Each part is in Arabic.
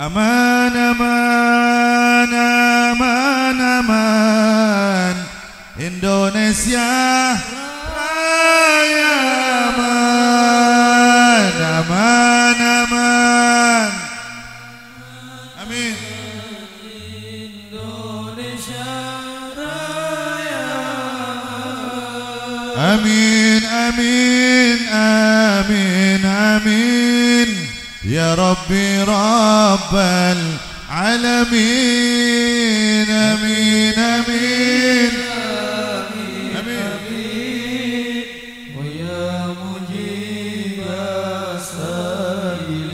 أمان أمان أمان أمان. إندونيسيا يا أمان أمان أمان. أمين. إندونيسيا يا أمين أمين أمين أمين. Amin Amin Amin ويا مجيب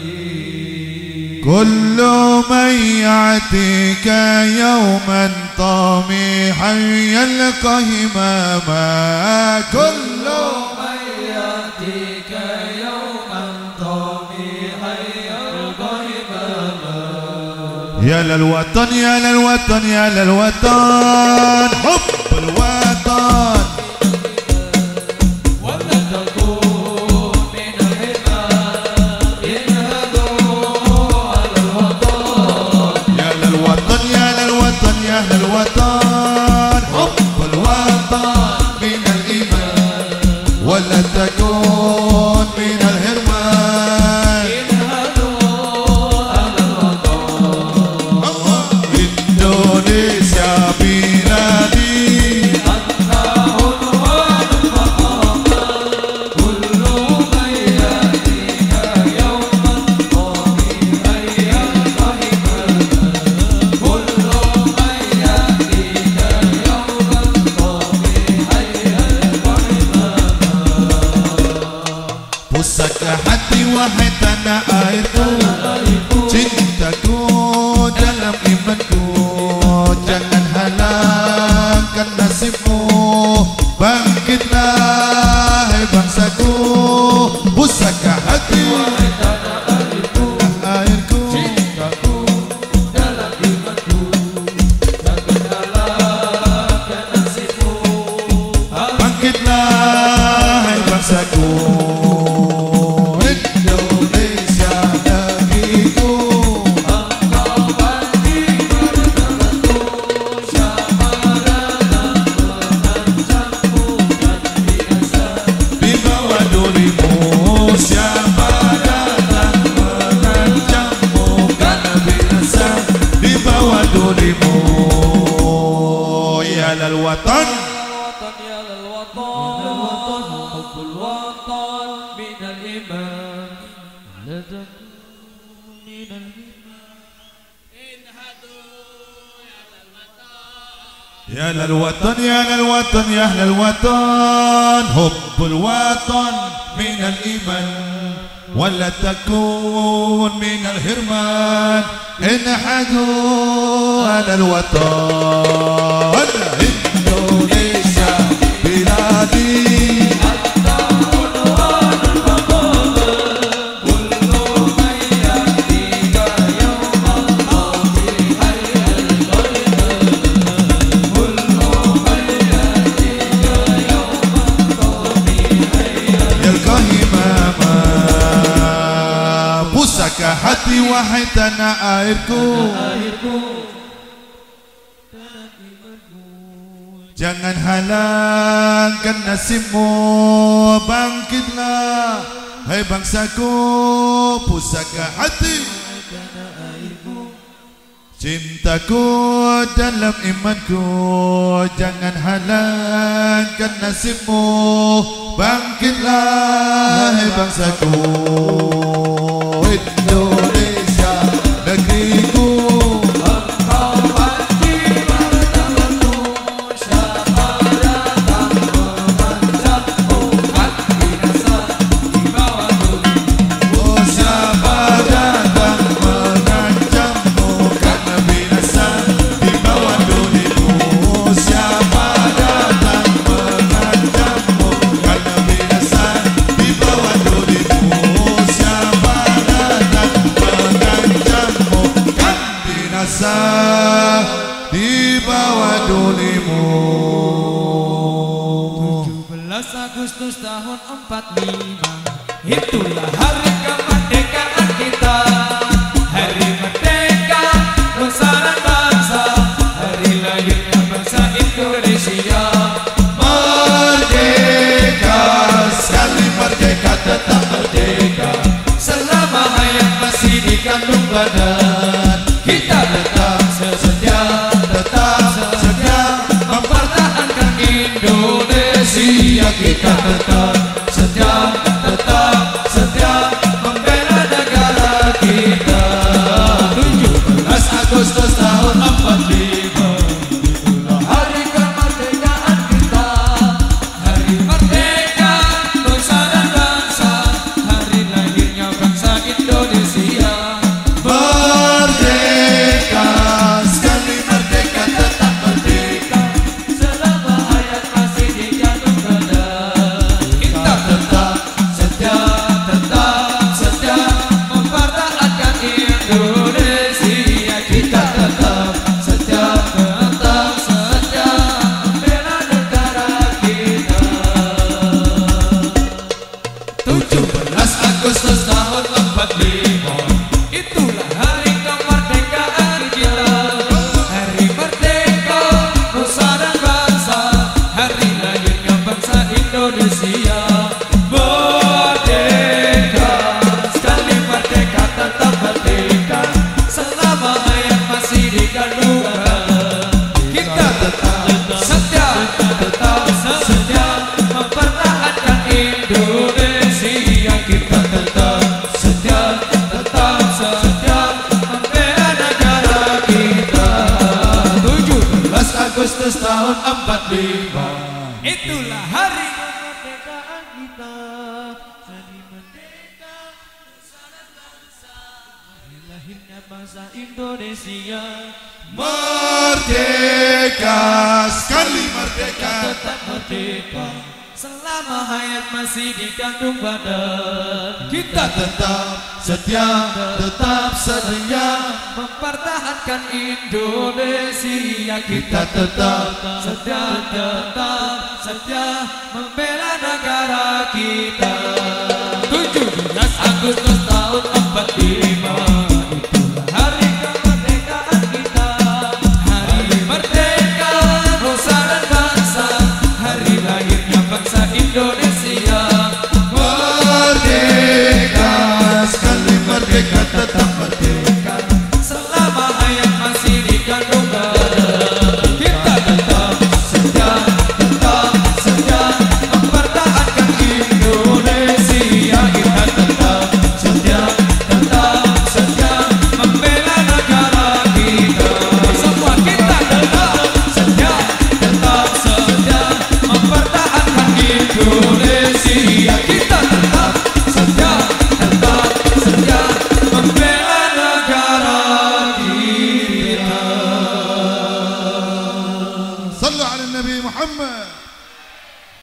السائلين كل من يعتيك يوما طامحا يلقى هماما كل من يا للوطن يا للوطن يا للوطن حب الوطن. ولا تكون من الحمام ينهضوا على الوطن. يا للوطن يا للوطن يا للوطن. Music للوطن حب الوطن من الإيمان تكون من يا للوطن يا للوطن يا أهل الوطن حب الوطن من الإيمان ولا تكون من الهرمان. انحدوا على الوطن. Hati wahai tanah airku. Jangan halangkan nasibmu Bangkitlah. Hai bangsaku Pusaka hati. Cintaku dalam imanku Jangan halangkan nasibmu. Bangkitlah hai bangsaku di bawah dunimu. 17 Agustus tahun 45 itulah hari kemerdekaan kita. Hari merdeka besaran bangsa. Hari lahirnya bangsa Indonesia. Merdeka sekali merdeka tetap merdeka. Selama hayat masih dikandung badan. Agustus tahun 45 Itulah hari kemerdekaan kita. Hari merdeka bersama bangsa. Hari lahirnya bangsa Indonesia. Merdeka. Selama hayat masih di kandung badan Kita tetap setia, tetap setia. Mempertahankan Indonesia. Kita tetap setia, tetap setia Membela negara kita. 17 Agustus 주